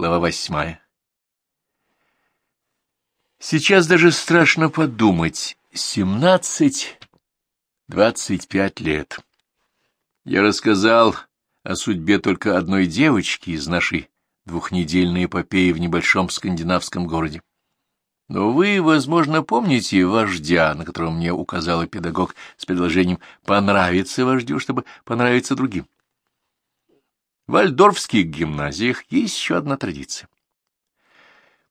Глава восьмая. Сейчас даже страшно подумать. Семнадцать, двадцать пять лет. Я рассказал о судьбе только одной девочки из нашей двухнедельной эпопеи в небольшом скандинавском городе. Но вы, возможно, помните вождя, на которого мне указал педагог с предложением понравиться вождю, чтобы понравиться другим. В вальдорфских гимназиях есть еще одна традиция.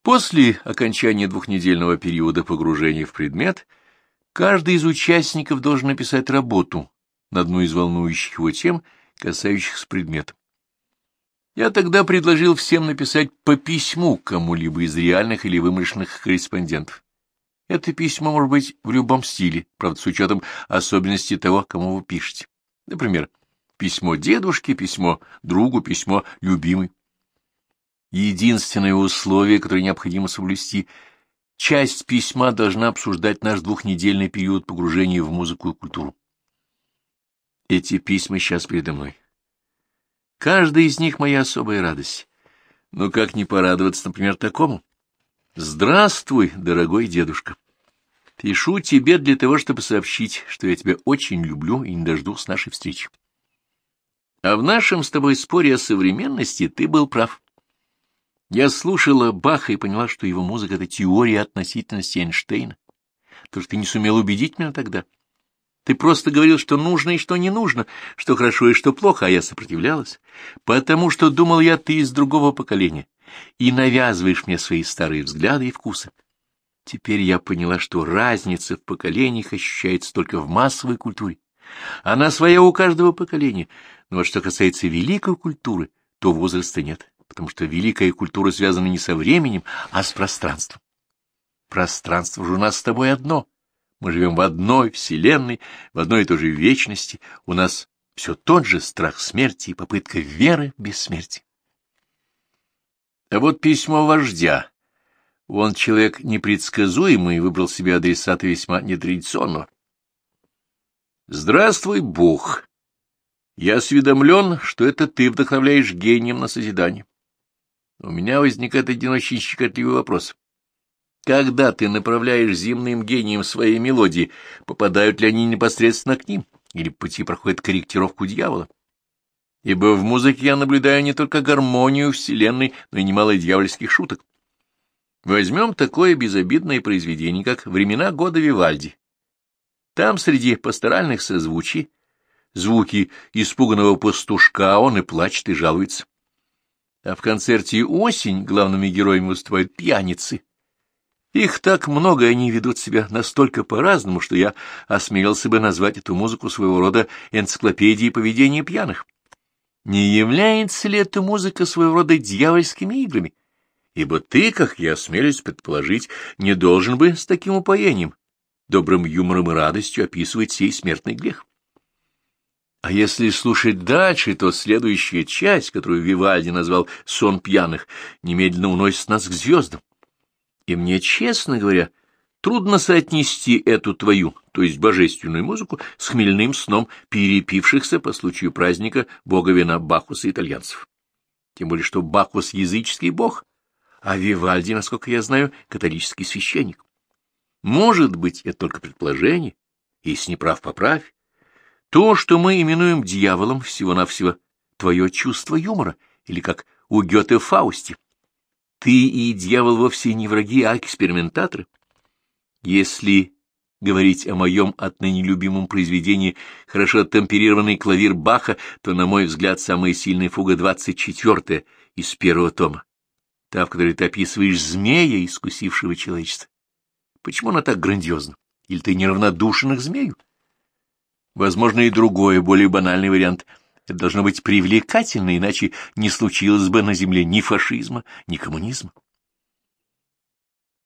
После окончания двухнедельного периода погружения в предмет каждый из участников должен написать работу на одну из волнующих его тем, касающихся предмета. Я тогда предложил всем написать по письму кому-либо из реальных или вымышленных корреспондентов. Это письмо может быть в любом стиле, правда, с учетом особенностей того, кому вы пишете. Например, письмо дедушке, письмо другу, письмо любимой. Единственное условие, которое необходимо соблюсти, часть письма должна обсуждать наш двухнедельный период погружения в музыку и культуру. Эти письма сейчас передо мной. Каждая из них моя особая радость. Но как не порадоваться, например, такому? Здравствуй, дорогой дедушка. Пишу тебе для того, чтобы сообщить, что я тебя очень люблю и не дождусь нашей встречи. А в нашем с тобой споре о современности ты был прав. Я слушала Баха и поняла, что его музыка — это теория относительности Эйнштейна. То, что ты не сумел убедить меня тогда — ты просто говорил, что нужно и что не нужно, что хорошо и что плохо, а я сопротивлялась, потому что думал я, ты из другого поколения, и навязываешь мне свои старые взгляды и вкусы. Теперь я поняла, что разница в поколениях ощущается только в массовой культуре. Она своя у каждого поколения, но вот что касается великой культуры, то возраста нет, потому что великая культура связана не со временем, а с пространством. Пространство же у нас с тобой одно — мы живем в одной вселенной, в одной и той же вечности. У нас все тот же страх смерти и попытка веры в бессмертие. А вот письмо вождя. Он человек непредсказуемый и выбрал себе адресата весьма нетрадиционного. «Здравствуй, Бог! Я осведомлен, что это ты вдохновляешь гением на созидание. У меня возникает один очень щекотливый вопрос. Когда ты направляешь зимным гением свои мелодии, попадают ли они непосредственно к ним, или пути проходят корректировку дьявола? Ибо в музыке я наблюдаю не только гармонию Вселенной, но и немало дьявольских шуток. Возьмем такое безобидное произведение, как «Времена года Вивальди». Там среди пасторальных созвучий звуки испуганного пастушка, он и плачет, и жалуется. А в концерте «Осень» главными героями выступают пьяницы, их так много, и они ведут себя настолько по-разному, что я осмелился бы назвать эту музыку своего рода энциклопедией поведения пьяных. Не является ли эта музыка своего рода дьявольскими играми? Ибо ты, как я осмелюсь предположить, не должен бы с таким упоением, добрым юмором и радостью описывать сей смертный грех. А если слушать дальше, то следующая часть, которую Вивальди назвал «сон пьяных», немедленно уносит нас к звездам. И мне, честно говоря, трудно соотнести эту твою, то есть божественную музыку, с хмельным сном перепившихся по случаю праздника бога вина Бахуса итальянцев. Тем более, что Бахус — языческий бог, а Вивальди, насколько я знаю, католический священник. Может быть, это только предположение, если не прав, поправь. То, что мы именуем дьяволом, всего-навсего твое чувство юмора, или как у Гёте Фаусти. Ты и дьявол вовсе не враги, а экспериментаторы. Если говорить о моем отныне любимом произведении «Хорошо темперированный клавир Баха», то, на мой взгляд, самая сильная фуга двадцать четвертая из первого тома. Та, в которой ты описываешь змея, искусившего человечество. Почему она так грандиозна? Или ты неравнодушен к змею? Возможно, и другой, более банальный вариант — это должно быть привлекательно, иначе не случилось бы на земле ни фашизма, ни коммунизма.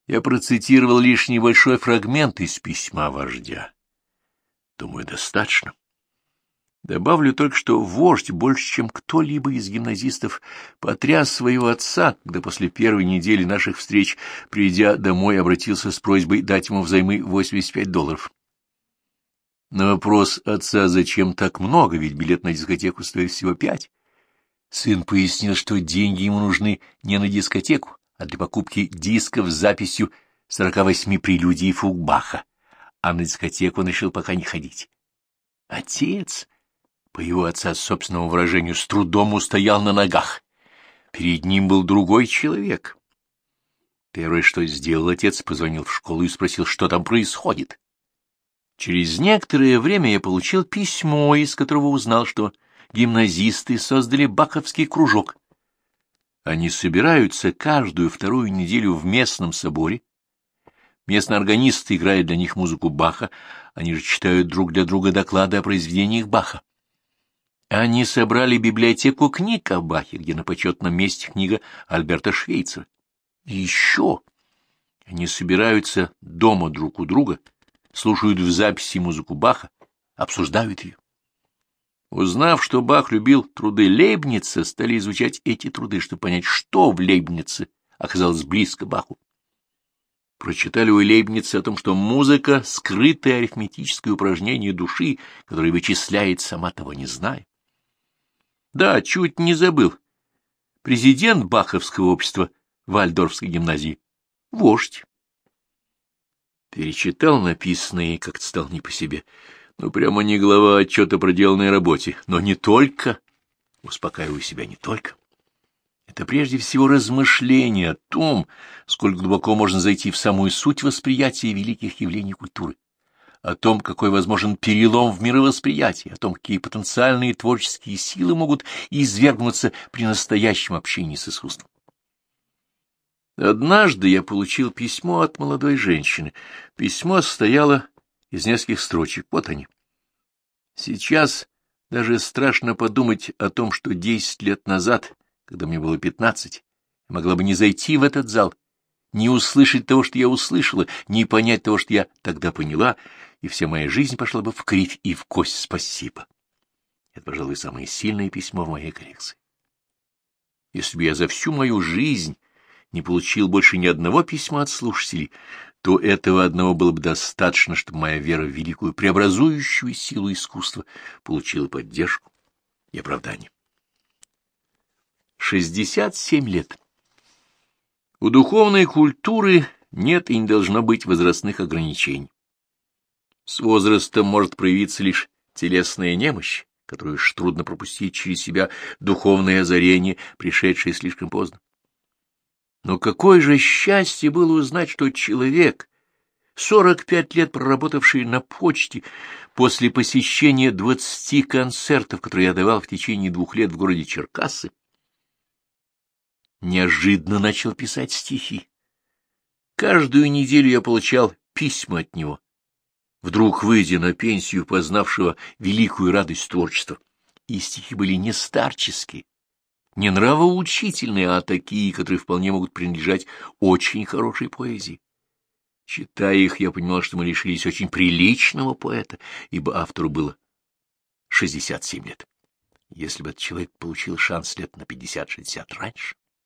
Я процитировал лишь небольшой фрагмент из письма вождя. Думаю, достаточно. Добавлю только, что вождь больше, чем кто-либо из гимназистов, потряс своего отца, когда после первой недели наших встреч, придя домой, обратился с просьбой дать ему взаймы 85 долларов. На вопрос отца, зачем так много, ведь билет на дискотеку стоит всего пять, Сын пояснил, что деньги ему нужны не на дискотеку, а для покупки дисков с записью 48 прелюдий Фугбаха, а на дискотеку он решил пока не ходить. Отец, по его отца собственному выражению, с трудом устоял на ногах. Перед ним был другой человек. Первое, что сделал отец, позвонил в школу и спросил, что там происходит. Через некоторое время я получил письмо, из которого узнал, что гимназисты создали баховский кружок. Они собираются каждую вторую неделю в местном соборе. Местные органисты играют для них музыку Баха, они же читают друг для друга доклады о произведениях Баха. Они собрали библиотеку книг о Бахе, где на почетном месте книга Альберта Швейцера. И еще они собираются дома друг у друга — слушают в записи музыку Баха, обсуждают ее. Узнав, что Бах любил труды Лейбница, стали изучать эти труды, чтобы понять, что в Лейбнице оказалось близко Баху. Прочитали у Лейбница о том, что музыка — скрытое арифметическое упражнение души, которое вычисляет, сама того не зная. Да, чуть не забыл. Президент Баховского общества Вальдорфской гимназии — вождь. Перечитал написанное и как-то стал не по себе. Ну, прямо не глава отчета о проделанной работе. Но не только, успокаиваю себя, не только. Это прежде всего размышление о том, сколько глубоко можно зайти в самую суть восприятия великих явлений культуры, о том, какой возможен перелом в мировосприятии, о том, какие потенциальные творческие силы могут извергнуться при настоящем общении с искусством. Однажды я получил письмо от молодой женщины. Письмо состояло из нескольких строчек. Вот они. Сейчас даже страшно подумать о том, что десять лет назад, когда мне было пятнадцать, могла бы не зайти в этот зал, не услышать того, что я услышала, не понять того, что я тогда поняла, и вся моя жизнь пошла бы в кривь и в кость. Спасибо. Это, пожалуй, самое сильное письмо в моей коллекции. Если бы я за всю мою жизнь не получил больше ни одного письма от слушателей, то этого одного было бы достаточно, чтобы моя вера в великую преобразующую силу искусства получила поддержку и оправдание. 67 лет. У духовной культуры нет и не должно быть возрастных ограничений. С возрастом может проявиться лишь телесная немощь, которую уж трудно пропустить через себя духовное озарение, пришедшее слишком поздно. Но какое же счастье было узнать, что человек, сорок пять лет проработавший на почте, после посещения двадцати концертов, которые я давал в течение двух лет в городе Черкассы, неожиданно начал писать стихи. Каждую неделю я получал письма от него, вдруг выйдя на пенсию, познавшего великую радость творчества. И стихи были не старческие, не нравоучительные, а такие, которые вполне могут принадлежать очень хорошей поэзии. Читая их, я понимал, что мы лишились очень приличного поэта, ибо автору было 67 лет. Если бы этот человек получил шанс лет на 50-60 раньше...